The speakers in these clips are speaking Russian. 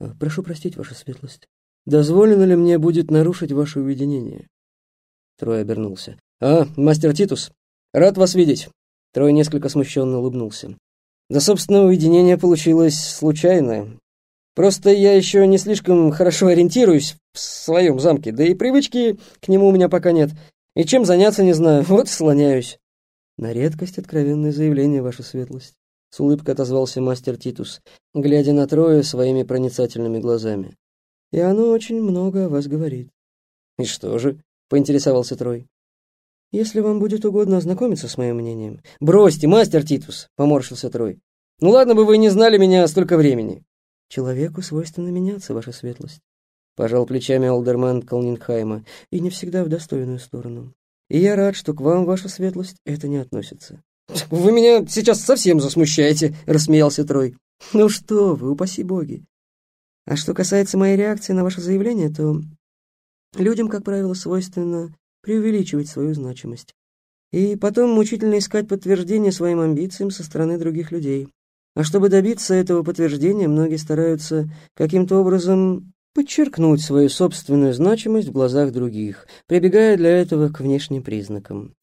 «А, «Прошу простить, ваша светлость. Дозволено ли мне будет нарушить ваше уединение?» Трой обернулся. «А, мастер Титус, рад вас видеть!» Трой несколько смущенно улыбнулся. «Да, собственно, уединение получилось случайно. Просто я еще не слишком хорошо ориентируюсь в своем замке, да и привычки к нему у меня пока нет. И чем заняться не знаю, вот слоняюсь». «На редкость откровенное заявление, ваша светлость», — с улыбкой отозвался мастер Титус, глядя на Троя своими проницательными глазами. «И оно очень много о вас говорит». «И что же?» — поинтересовался Трой. «Если вам будет угодно ознакомиться с моим мнением...» «Бросьте, мастер Титус!» — поморщился Трой. «Ну ладно бы вы не знали меня столько времени». «Человеку свойственно меняться, ваша светлость», — пожал плечами Олдерман Колнингхайма, и не всегда в достойную сторону. «И я рад, что к вам, ваша светлость, это не относится». «Вы меня сейчас совсем засмущаете», — рассмеялся Трой. «Ну что вы, упаси боги. А что касается моей реакции на ваше заявление, то людям, как правило, свойственно преувеличивать свою значимость. И потом мучительно искать подтверждение своим амбициям со стороны других людей. А чтобы добиться этого подтверждения, многие стараются каким-то образом подчеркнуть свою собственную значимость в глазах других, прибегая для этого к внешним признакам.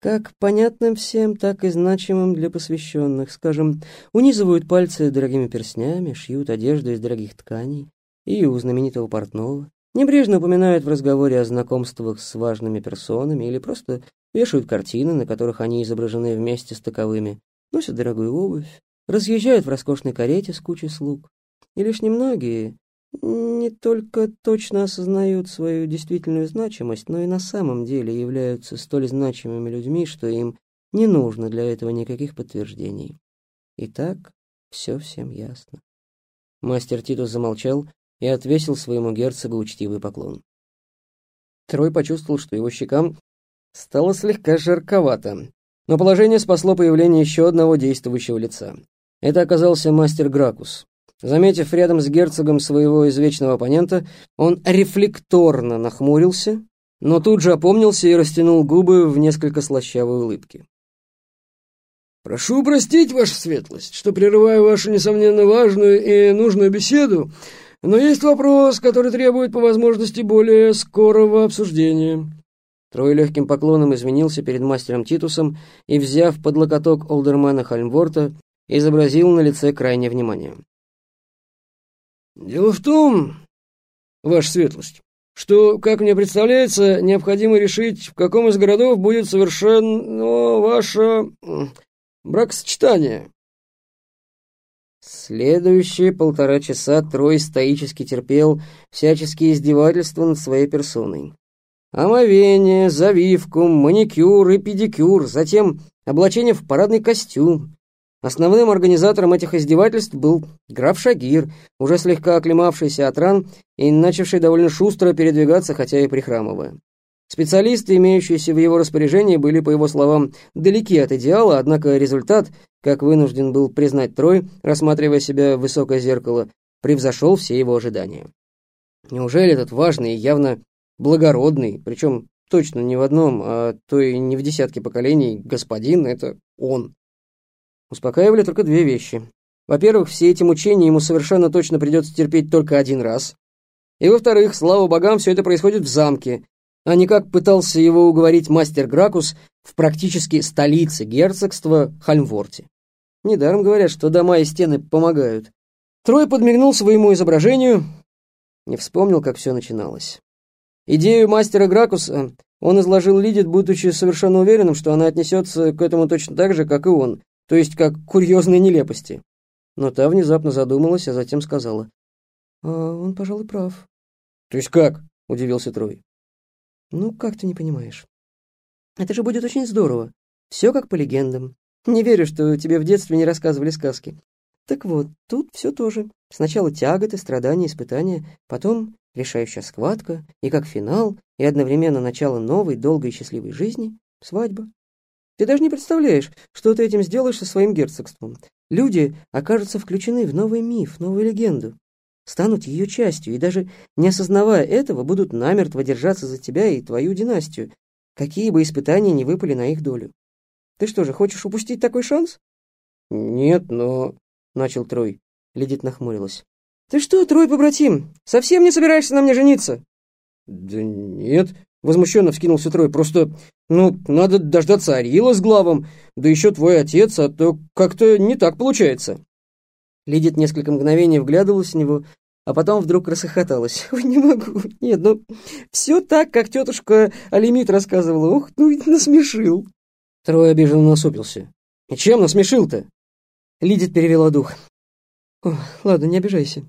Как понятным всем, так и значимым для посвященных, скажем, унизывают пальцы дорогими перстнями, шьют одежду из дорогих тканей, и у знаменитого портного, небрежно упоминают в разговоре о знакомствах с важными персонами или просто вешают картины, на которых они изображены вместе с таковыми, носят дорогую обувь, разъезжают в роскошной карете с кучей слуг. И лишь немногие не только точно осознают свою действительную значимость, но и на самом деле являются столь значимыми людьми, что им не нужно для этого никаких подтверждений. Итак, все всем ясно. Мастер Титус замолчал и отвесил своему герцогу учтивый поклон. Трой почувствовал, что его щекам стало слегка жарковато, но положение спасло появление еще одного действующего лица. Это оказался мастер Гракус. Заметив рядом с герцогом своего извечного оппонента, он рефлекторно нахмурился, но тут же опомнился и растянул губы в несколько слащавой улыбки. «Прошу простить, ваша светлость, что прерываю вашу, несомненно, важную и нужную беседу, но есть вопрос, который требует по возможности более скорого обсуждения». Трой легким поклоном извинился перед мастером Титусом и, взяв под локоток Олдермана Хальмворта, изобразил на лице крайнее внимание. «Дело в том, ваша светлость, что, как мне представляется, необходимо решить, в каком из городов будет совершенно ваше бракосочетание». Следующие полтора часа Трой стоически терпел всяческие издевательства над своей персоной. Омовение, завивку, маникюр и педикюр, затем облачение в парадный костюм, Основным организатором этих издевательств был граф Шагир, уже слегка оклемавшийся от ран и начавший довольно шустро передвигаться, хотя и прихрамывая. Специалисты, имеющиеся в его распоряжении, были, по его словам, далеки от идеала, однако результат, как вынужден был признать Трой, рассматривая себя в высокое зеркало, превзошел все его ожидания. Неужели этот важный и явно благородный, причем точно не в одном, а то и не в десятке поколений, господин — это он? Успокаивали только две вещи. Во-первых, все эти мучения ему совершенно точно придется терпеть только один раз. И во-вторых, слава богам, все это происходит в замке, а не как пытался его уговорить мастер Гракус в практически столице герцогства Хальмворте. Недаром говорят, что дома и стены помогают. Трой подмигнул своему изображению, не вспомнил, как все начиналось. Идею мастера Гракуса он изложил Лидит, будучи совершенно уверенным, что она отнесется к этому точно так же, как и он, то есть как курьезные нелепости. Но та внезапно задумалась, а затем сказала. «А он, пожалуй, прав». «То есть как?» — удивился Трой. «Ну, как ты не понимаешь? Это же будет очень здорово. Все как по легендам. Не верю, что тебе в детстве не рассказывали сказки. Так вот, тут все тоже. Сначала тяготы, страдания, испытания, потом решающая схватка, и как финал, и одновременно начало новой, долгой и счастливой жизни — свадьба. Ты даже не представляешь, что ты этим сделаешь со своим герцогством. Люди окажутся включены в новый миф, новую легенду, станут ее частью, и даже не осознавая этого, будут намертво держаться за тебя и твою династию, какие бы испытания ни выпали на их долю. Ты что же, хочешь упустить такой шанс? Нет, но... — начал Трой. Ледит нахмурилась. «Ты что, Трой, побратим, совсем не собираешься на мне жениться?» «Да нет», — возмущенно вскинулся Трой, «просто, ну, надо дождаться Арила с главом, да еще твой отец, а то как-то не так получается». Лидит несколько мгновений вглядывалась в него, а потом вдруг расхохоталась. «Ой, не могу, нет, ну, все так, как тетушка Алимит рассказывала. Ух, ну, насмешил». Трой обиженно насупился. «И чем насмешил-то?» Лидит перевела дух. Ладно, не обижайся.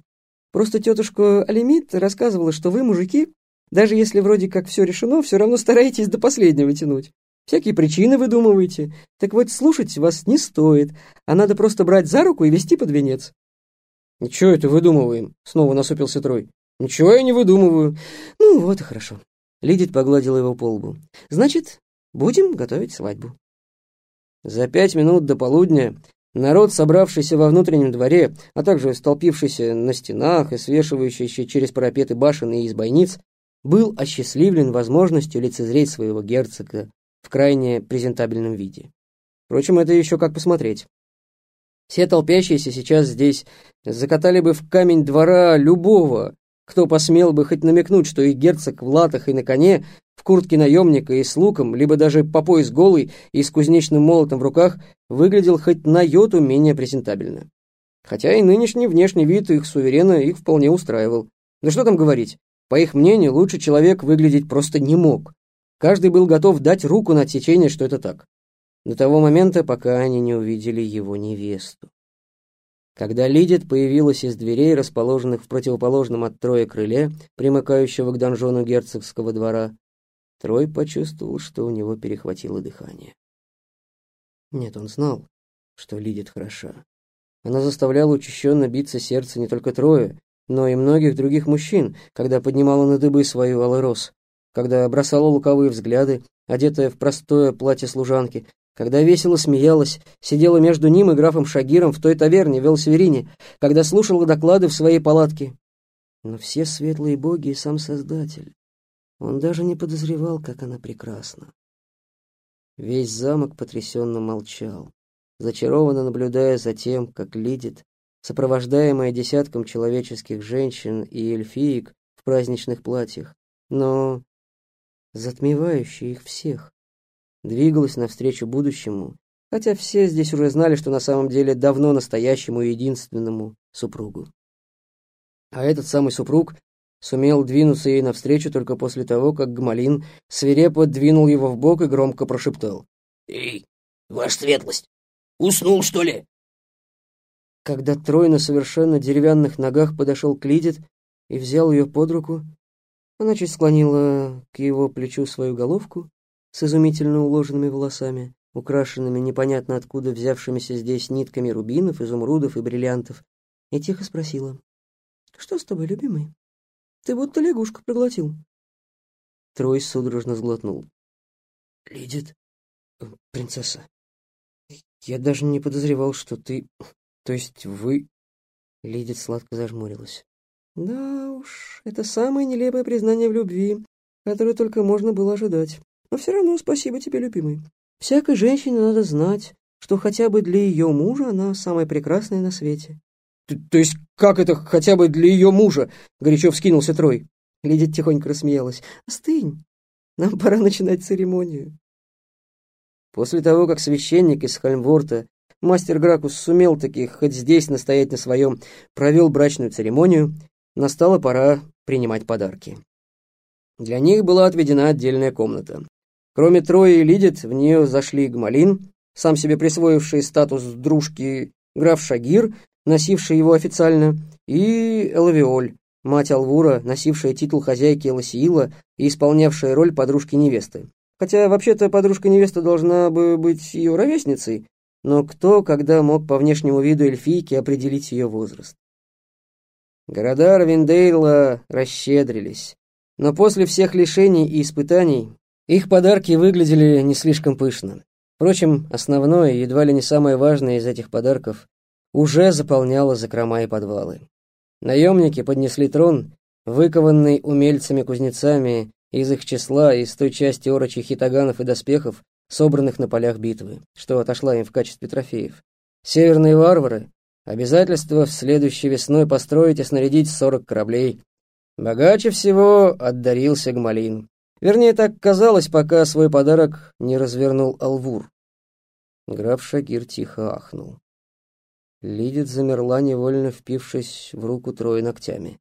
Просто тетушка Алимит рассказывала, что вы, мужики, даже если вроде как все решено, все равно стараетесь до последнего тянуть. Всякие причины выдумываете. Так вот, слушать вас не стоит, а надо просто брать за руку и вести под венец. «Ничего это выдумываем?» — снова насупился Трой. «Ничего я не выдумываю». «Ну вот и хорошо». Лидит погладила его по лбу. «Значит, будем готовить свадьбу». За пять минут до полудня народ, собравшийся во внутреннем дворе, а также столпившийся на стенах и свешивающийся через парапеты башен и из бойниц, был осчастливлен возможностью лицезреть своего герцога в крайне презентабельном виде. Впрочем, это еще как посмотреть. Все толпящиеся сейчас здесь закатали бы в камень двора любого, кто посмел бы хоть намекнуть, что их герцог в латах и на коне, в куртке наемника и с луком, либо даже по пояс голый и с кузнечным молотом в руках, выглядел хоть на йоту менее презентабельно. Хотя и нынешний внешний вид их суверена их вполне устраивал. Да что там говорить, по их мнению, лучше человек выглядеть просто не мог. Каждый был готов дать руку на отсечение, что это так до того момента, пока они не увидели его невесту. Когда Лидит появилась из дверей, расположенных в противоположном от Троя крыле, примыкающего к донжону герцогского двора, Трой почувствовал, что у него перехватило дыхание. Нет, он знал, что Лидит хороша. Она заставляла учащенно биться сердце не только Троя, но и многих других мужчин, когда поднимала на дыбы свою алэрос, когда бросала луковые взгляды, одетая в простое платье служанки, когда весело смеялась, сидела между ним и графом Шагиром в той таверне в Элсверине, когда слушала доклады в своей палатке. Но все светлые боги и сам Создатель. Он даже не подозревал, как она прекрасна. Весь замок потрясенно молчал, зачарованно наблюдая за тем, как Лидит, сопровождаемая десятком человеческих женщин и эльфиек в праздничных платьях, но затмевающая их всех, двигалась навстречу будущему, хотя все здесь уже знали, что на самом деле давно настоящему и единственному супругу. А этот самый супруг сумел двинуться ей навстречу только после того, как Гмалин свирепо двинул его в бок и громко прошептал. «Эй, ваша светлость, уснул, что ли?» Когда Трой на совершенно деревянных ногах подошел к Лидит и взял ее под руку, она чуть склонила к его плечу свою головку с изумительно уложенными волосами, украшенными непонятно откуда взявшимися здесь нитками рубинов, изумрудов и бриллиантов, и тихо спросила. «Что с тобой, любимый? Ты будто лягушку проглотил». Трой судорожно сглотнул. «Лидит, э, принцесса, я даже не подозревал, что ты... То есть вы...» Лидит сладко зажмурилась. «Да уж, это самое нелепое признание в любви, которое только можно было ожидать. Но все равно спасибо тебе, любимый. Всякой женщине надо знать, что хотя бы для ее мужа она самая прекрасная на свете. То, то есть как это хотя бы для ее мужа? Горячо вскинулся Трой. Лидия тихонько рассмеялась. Остынь, нам пора начинать церемонию. После того, как священник из Хальмворта, мастер Гракус, сумел таки хоть здесь настоять на своем, провел брачную церемонию, настала пора принимать подарки. Для них была отведена отдельная комната. Кроме Трои и Лидит, в нее зашли Гмалин, сам себе присвоивший статус дружки граф Шагир, носивший его официально, и Элавиоль, мать Алвура, носившая титул хозяйки Эласиила и исполнявшая роль подружки невесты. Хотя вообще-то подружка невесты должна бы быть ее ровесницей, но кто, когда мог по внешнему виду эльфийки определить ее возраст? Города Равендейла расщедрились, но после всех лишений и испытаний их подарки выглядели не слишком пышно. Впрочем, основное, едва ли не самое важное из этих подарков, уже заполняло закрома и подвалы. Наемники поднесли трон, выкованный умельцами-кузнецами из их числа из той части орочих хитаганов и доспехов, собранных на полях битвы, что отошла им в качестве трофеев. Северные варвары, Обязательство в следующей весной построить и снарядить сорок кораблей. Богаче всего отдарился Гмалин. Вернее, так казалось, пока свой подарок не развернул Алвур. Граф Шагир тихо ахнул. Лидит замерла, невольно впившись в руку трое ногтями.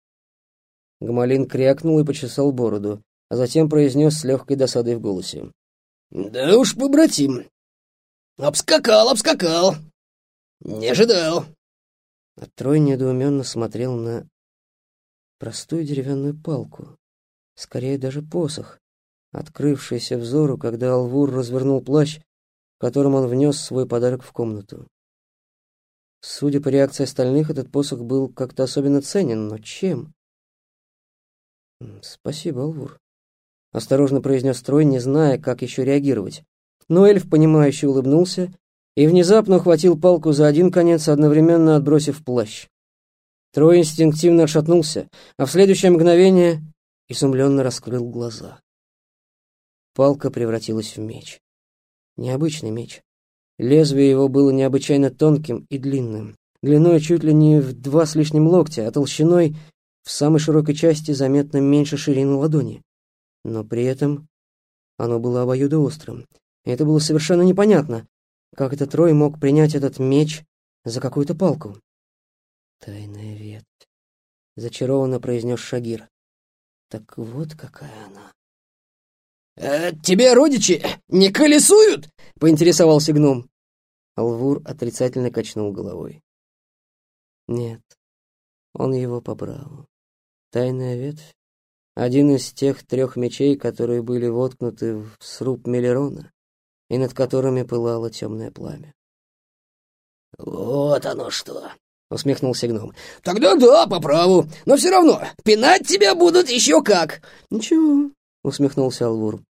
Гмалин крякнул и почесал бороду, а затем произнес с легкой досадой в голосе. «Да уж, побратим, обскакал, обскакал, не ожидал». А Трой недоуменно смотрел на простую деревянную палку, скорее даже посох, открывшийся взору, когда Алвур развернул плащ, которым он внес свой подарок в комнату. Судя по реакции остальных, этот посох был как-то особенно ценен, но чем? «Спасибо, Алвур», — осторожно произнес Трой, не зная, как еще реагировать. Но эльф, понимающе улыбнулся и внезапно ухватил палку за один конец, одновременно отбросив плащ. Трой инстинктивно отшатнулся, а в следующее мгновение изумленно раскрыл глаза. Палка превратилась в меч. Необычный меч. Лезвие его было необычайно тонким и длинным, длиной чуть ли не в два с лишним локтя, а толщиной в самой широкой части заметно меньше ширины ладони. Но при этом оно было обоюдоострым. И это было совершенно непонятно, как этот Трой мог принять этот меч за какую-то палку. «Тайная ветвь», — зачарованно произнес Шагир. «Так вот какая она». «Э, «Тебе родичи не колесуют?» — поинтересовался гном. Алвур отрицательно качнул головой. «Нет, он его побрал. Тайная ветвь — один из тех трех мечей, которые были воткнуты в сруб Мелерона и над которыми пылало темное пламя. «Вот оно что!» — усмехнулся гном. «Тогда да, по праву, но все равно, пинать тебя будут еще как!» «Ничего», — усмехнулся Алвур.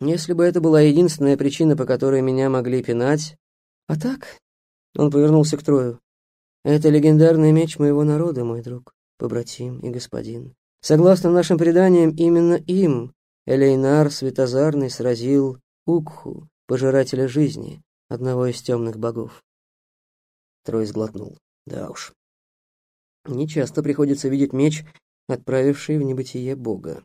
«Если бы это была единственная причина, по которой меня могли пинать... А так...» — он повернулся к Трою. «Это легендарный меч моего народа, мой друг, побратим и господин. Согласно нашим преданиям, именно им Элейнар Светозарный сразил Укху, пожирателя жизни, одного из темных богов». Трой сглотнул. Да уж. Не часто приходится видеть меч, отправивший в небытие Бога.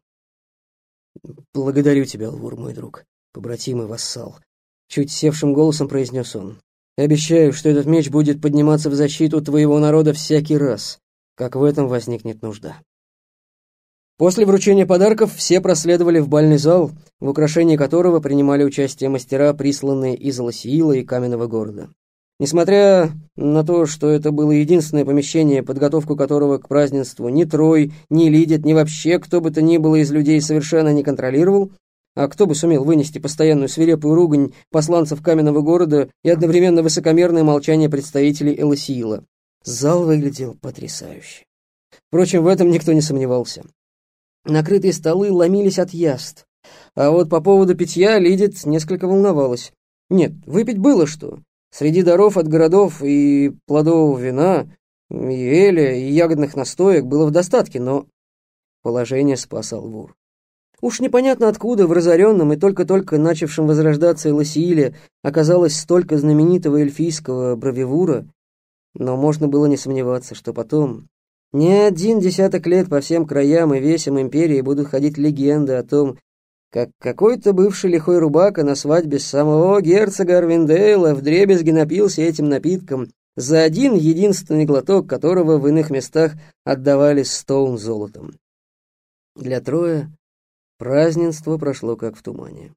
«Благодарю тебя, Алвур, мой друг, побратим и вассал», — чуть севшим голосом произнес он. «Обещаю, что этот меч будет подниматься в защиту твоего народа всякий раз, как в этом возникнет нужда». После вручения подарков все проследовали в бальный зал, в украшении которого принимали участие мастера, присланные из Лосиила и Каменного города. Несмотря на то, что это было единственное помещение, подготовку которого к празднеству ни Трой, ни Лидит, ни вообще кто бы то ни было из людей совершенно не контролировал, а кто бы сумел вынести постоянную свирепую ругань посланцев каменного города и одновременно высокомерное молчание представителей Элосиила. Зал выглядел потрясающе. Впрочем, в этом никто не сомневался. Накрытые столы ломились от яств, а вот по поводу питья Лидит несколько волновалась. Нет, выпить было что, Среди даров от городов и плодового вина, и эля, и ягодных настоек было в достатке, но положение спасал вор. Уж непонятно откуда в разоренном и только-только начавшем возрождаться Элосииле оказалось столько знаменитого эльфийского бравивура, но можно было не сомневаться, что потом не один десяток лет по всем краям и весям империи будут ходить легенды о том, как какой-то бывший лихой рубака на свадьбе самого герцога Арвиндейла вдребезги напился этим напитком, за один единственный глоток которого в иных местах отдавали стоун золотом. Для Троя празднество прошло как в тумане.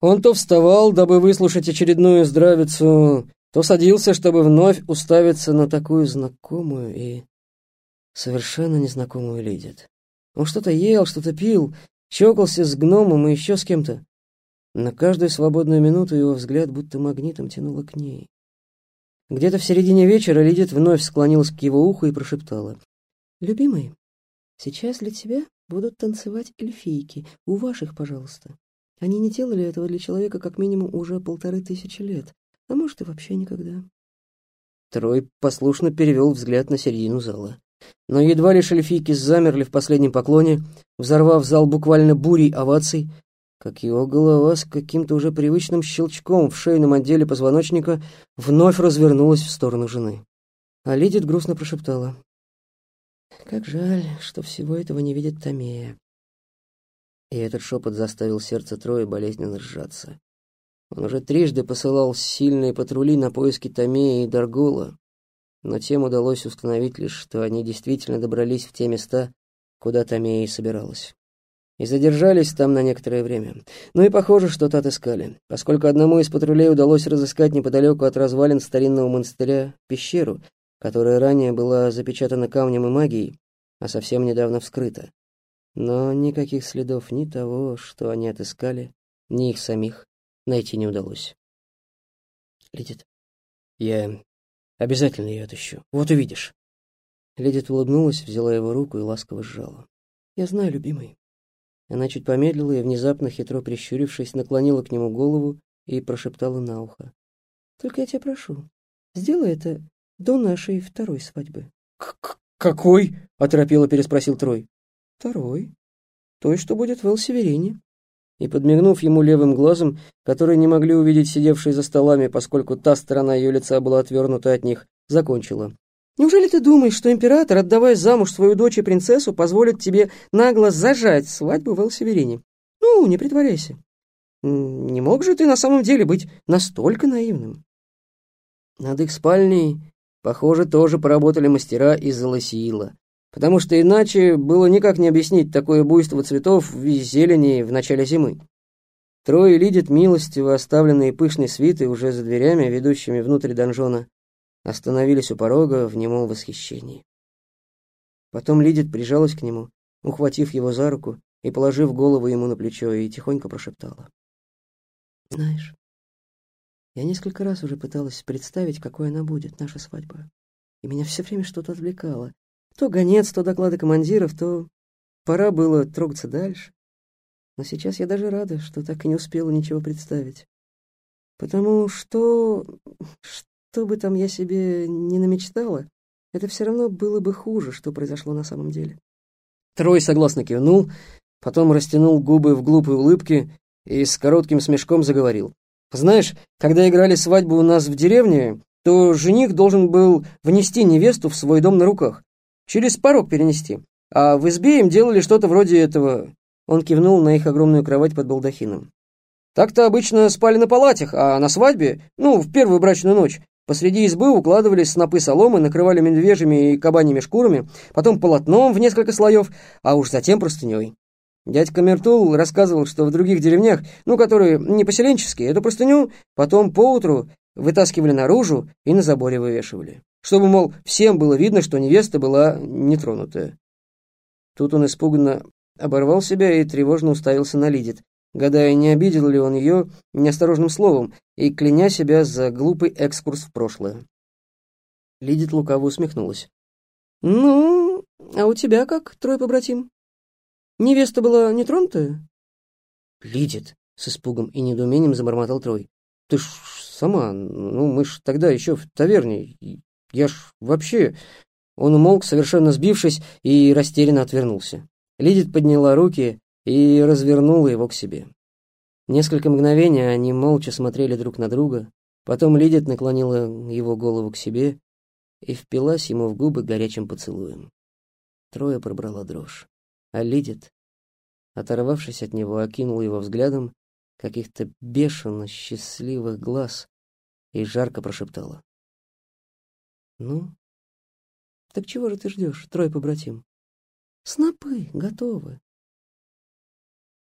Он то вставал, дабы выслушать очередную здравицу, то садился, чтобы вновь уставиться на такую знакомую и совершенно незнакомую Лидит. Он что-то ел, что-то пил, Чокался с гномом и еще с кем-то. На каждую свободную минуту его взгляд будто магнитом тянуло к ней. Где-то в середине вечера Лидит вновь склонилась к его уху и прошептала. «Любимый, сейчас для тебя будут танцевать эльфийки. У ваших, пожалуйста. Они не делали этого для человека как минимум уже полторы тысячи лет, а может и вообще никогда». Трой послушно перевел взгляд на середину зала. Но едва лишь эльфийки замерли в последнем поклоне, взорвав зал буквально бурей оваций, как его голова с каким-то уже привычным щелчком в шейном отделе позвоночника вновь развернулась в сторону жены. А Лидит грустно прошептала. «Как жаль, что всего этого не видит Томея». И этот шепот заставил сердце Троя болезненно сжаться. Он уже трижды посылал сильные патрули на поиски Томея и Даргула, но тем удалось установить лишь, что они действительно добрались в те места, куда Томея и собиралась. И задержались там на некоторое время. Ну и похоже, что-то отыскали, поскольку одному из патрулей удалось разыскать неподалеку от развалин старинного монастыря пещеру, которая ранее была запечатана камнем и магией, а совсем недавно вскрыта. Но никаких следов ни того, что они отыскали, ни их самих найти не удалось. Лидит, я обязательно ее отыщу. Вот увидишь. Лидит улыбнулась, взяла его руку и ласково сжала. Я знаю, любимый. Она чуть помедлила и, внезапно хитро прищурившись, наклонила к нему голову и прошептала на ухо. «Только я тебя прошу, сделай это до нашей второй свадьбы». «Какой?» — оторопело переспросил Трой. «Второй. Той, что будет в Элсеверине». И, подмигнув ему левым глазом, который не могли увидеть сидевшие за столами, поскольку та сторона ее лица была отвернута от них, закончила. Неужели ты думаешь, что император, отдавая замуж свою дочь и принцессу, позволит тебе нагло зажать свадьбу в Элсеверине? Ну, не притворяйся. Не мог же ты на самом деле быть настолько наивным? Над их спальней, похоже, тоже поработали мастера из Лосиила, потому что иначе было никак не объяснить такое буйство цветов и зелени в начале зимы. Трое лидит милостиво оставленные пышной свиты уже за дверями, ведущими внутрь донжона, остановились у порога в немом восхищении. Потом Лидит прижалась к нему, ухватив его за руку и положив голову ему на плечо, и тихонько прошептала. «Знаешь, я несколько раз уже пыталась представить, какой она будет, наша свадьба, и меня все время что-то отвлекало. То гонец, то доклады командиров, то пора было трогаться дальше. Но сейчас я даже рада, что так и не успела ничего представить. Потому что... Что бы там я себе не намечтала, это все равно было бы хуже, что произошло на самом деле. Трой согласно кивнул, потом растянул губы в глупой улыбке и с коротким смешком заговорил. «Знаешь, когда играли свадьбу у нас в деревне, то жених должен был внести невесту в свой дом на руках, через порог перенести, а в избе им делали что-то вроде этого». Он кивнул на их огромную кровать под балдахином. Так-то обычно спали на палатях, а на свадьбе, ну, в первую брачную ночь, Посреди избы укладывались снопы соломы, накрывали медвежьими и кабаньими шкурами, потом полотном в несколько слоев, а уж затем простыней. Дядька Мертул рассказывал, что в других деревнях, ну, которые не поселенческие, эту простыню потом поутру вытаскивали наружу и на заборе вывешивали. Чтобы, мол, всем было видно, что невеста была нетронутая. Тут он испуганно оборвал себя и тревожно уставился на Лидит, гадая, не обидел ли он ее неосторожным словом и кляня себя за глупый экскурс в прошлое. Лидит лукаво усмехнулась. «Ну, а у тебя как, трой побратим? Невеста была не тронутая?» «Лидит», — с испугом и недоумением забормотал Трой. «Ты ж сама, ну мы ж тогда еще в таверне, я ж вообще...» Он умолк, совершенно сбившись, и растерянно отвернулся. Лидит подняла руки и развернула его к себе. Несколько мгновений они молча смотрели друг на друга, потом Лидит наклонила его голову к себе и впилась ему в губы горячим поцелуем. Трое пробрала дрожь, а Лидит, оторвавшись от него, окинула его взглядом каких-то бешено счастливых глаз и жарко прошептала. «Ну, так чего же ты ждешь, трое побратим? Снопы готовы.